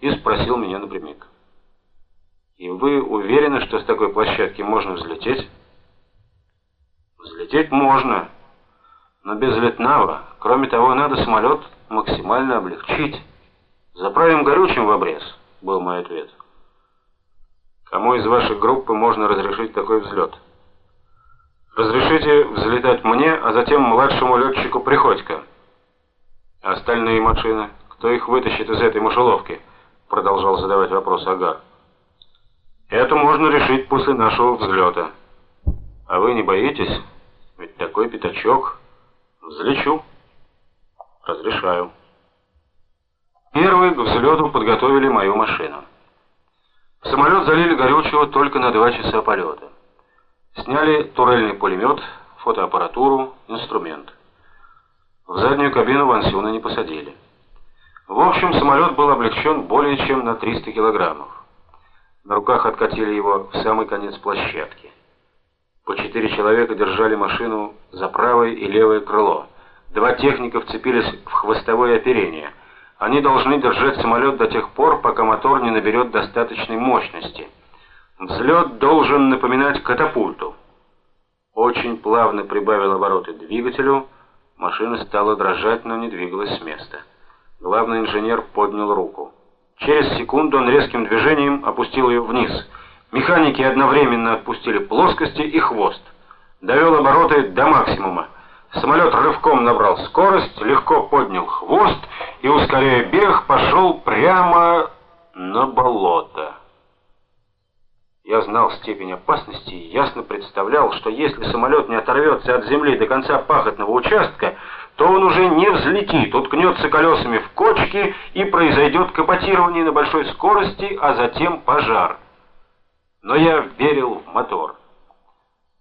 и спросил меня напрямик. «И вы уверены, что с такой площадки можно взлететь?» «Взлететь можно, но без летнава. Кроме того, надо самолет максимально облегчить. Заправим горючим в обрез», — был мой ответ. «Кому из вашей группы можно разрешить такой взлет?» «Разрешите взлетать мне, а затем младшему летчику Приходько». «Остальные машины? Кто их вытащит из этой мышеловки?» Продолжал задавать вопрос Агар. «Это можно решить после нашего взлета. А вы не боитесь? Ведь такой пятачок. Взлечу. Разрешаю». Первый к взлету подготовили мою машину. В самолет залили горючего только на два часа полета. Сняли турельный пулемет, фотоаппаратуру, инструмент. В заднюю кабину Вансюна не посадили. В общем, самолет был облегчен более чем на 300 килограммов. На руках откатили его в самый конец площадки. По четыре человека держали машину за правое и левое крыло. Два техника вцепились в хвостовое оперение. Они должны держать самолет до тех пор, пока мотор не наберет достаточной мощности. Взлет должен напоминать катапульту. Очень плавно прибавил обороты двигателю, Машина стала дрожать, но не двигалась с места. Главный инженер поднял руку. Через секунду он резким движением опустил ее вниз. Механики одновременно отпустили плоскости и хвост. Довел обороты до максимума. Самолет рывком набрал скорость, легко поднял хвост и, ускоряя бег, пошел прямо на болото. Я знал степень опасности и ясно представлял, что если самолет не оторвется от земли до конца пахотного участка, то он уже не взлетит, уткнется колесами в кочки и произойдет капотирование на большой скорости, а затем пожар. Но я верил в мотор.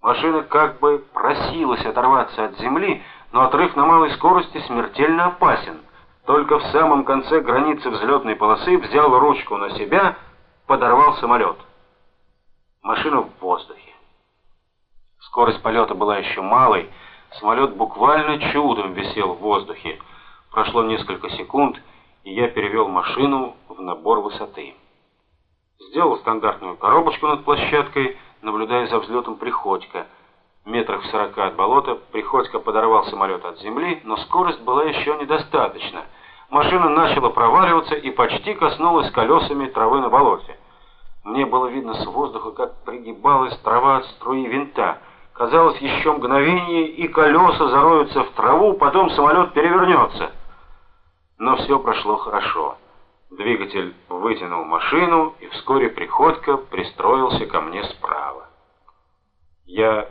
Машина как бы просилась оторваться от земли, но отрыв на малой скорости смертельно опасен. Только в самом конце границы взлетной полосы взял ручку на себя, подорвал самолет. Машина в воздухе. Скорость полета была еще малой, самолет буквально чудом висел в воздухе. Прошло несколько секунд, и я перевел машину в набор высоты. Сделал стандартную коробочку над площадкой, наблюдая за взлетом Приходько. Метрах в сорока от болота Приходько подорвал самолет от земли, но скорость была еще недостаточна. Машина начала проваливаться и почти коснулась колесами травы на болоте. Мне было видно с воздуха, как пригибалась трава от струи винта. Казалось, еще мгновение, и колеса зароются в траву, потом самолет перевернется. Но все прошло хорошо. Двигатель вытянул машину, и вскоре Приходько пристроился ко мне справа. Я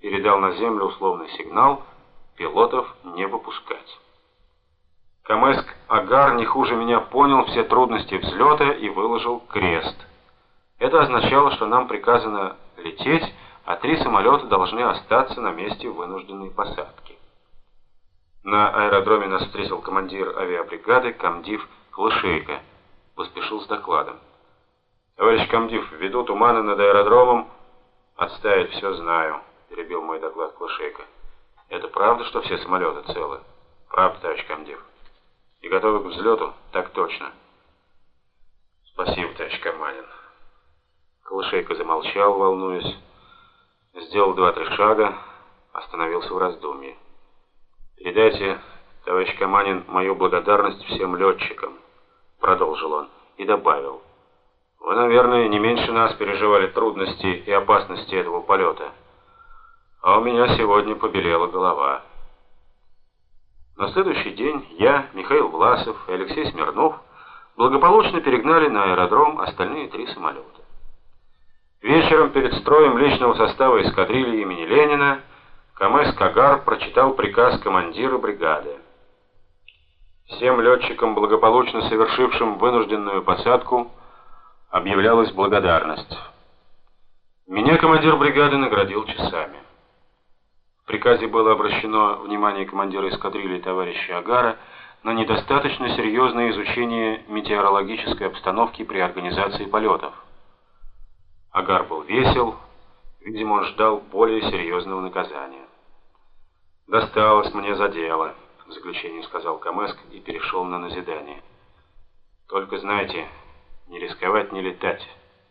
передал на землю условный сигнал пилотов не выпускать. Камеск Агар не хуже меня понял все трудности взлета и выложил крест – это означало, что нам приказано лететь, а три самолета должны остаться на месте вынужденной посадки. На аэродроме нас встретил командир авиабригады комдив Клышейко. Поспешил с докладом. «Товарищ комдив, ввиду тумана над аэродромом...» «Отставить все знаю», — перебил мой доклад Клышейко. «Это правда, что все самолеты целы?» «Правда, товарищ комдив». «И готовы к взлету?» «Так точно». «Спасибо, товарищ Каманин». Калышейка замолчал, волнуясь, сделал два-три шага, остановился в раздумье. «Передайте, товарищ Каманин, мою благодарность всем летчикам», — продолжил он и добавил. «Вы, наверное, не меньше нас переживали трудности и опасности этого полета. А у меня сегодня побелела голова». На следующий день я, Михаил Власов и Алексей Смирнов благополучно перегнали на аэродром остальные три самолета. Вечером перед строем личного состава эскадрильи имени Ленина КМС Кагар прочитал приказ командира бригады. Всем летчикам, благополучно совершившим вынужденную посадку, объявлялась благодарность. Меня командир бригады наградил часами. В приказе было обращено внимание командира эскадрильи товарища Агара на недостаточно серьезное изучение метеорологической обстановки при организации полетов. Агар был весел, видимо, он ждал более серьезного наказания. «Досталось мне за дело», — в заключение сказал Камеск и перешел на назидание. Только знайте, не рисковать, не летать.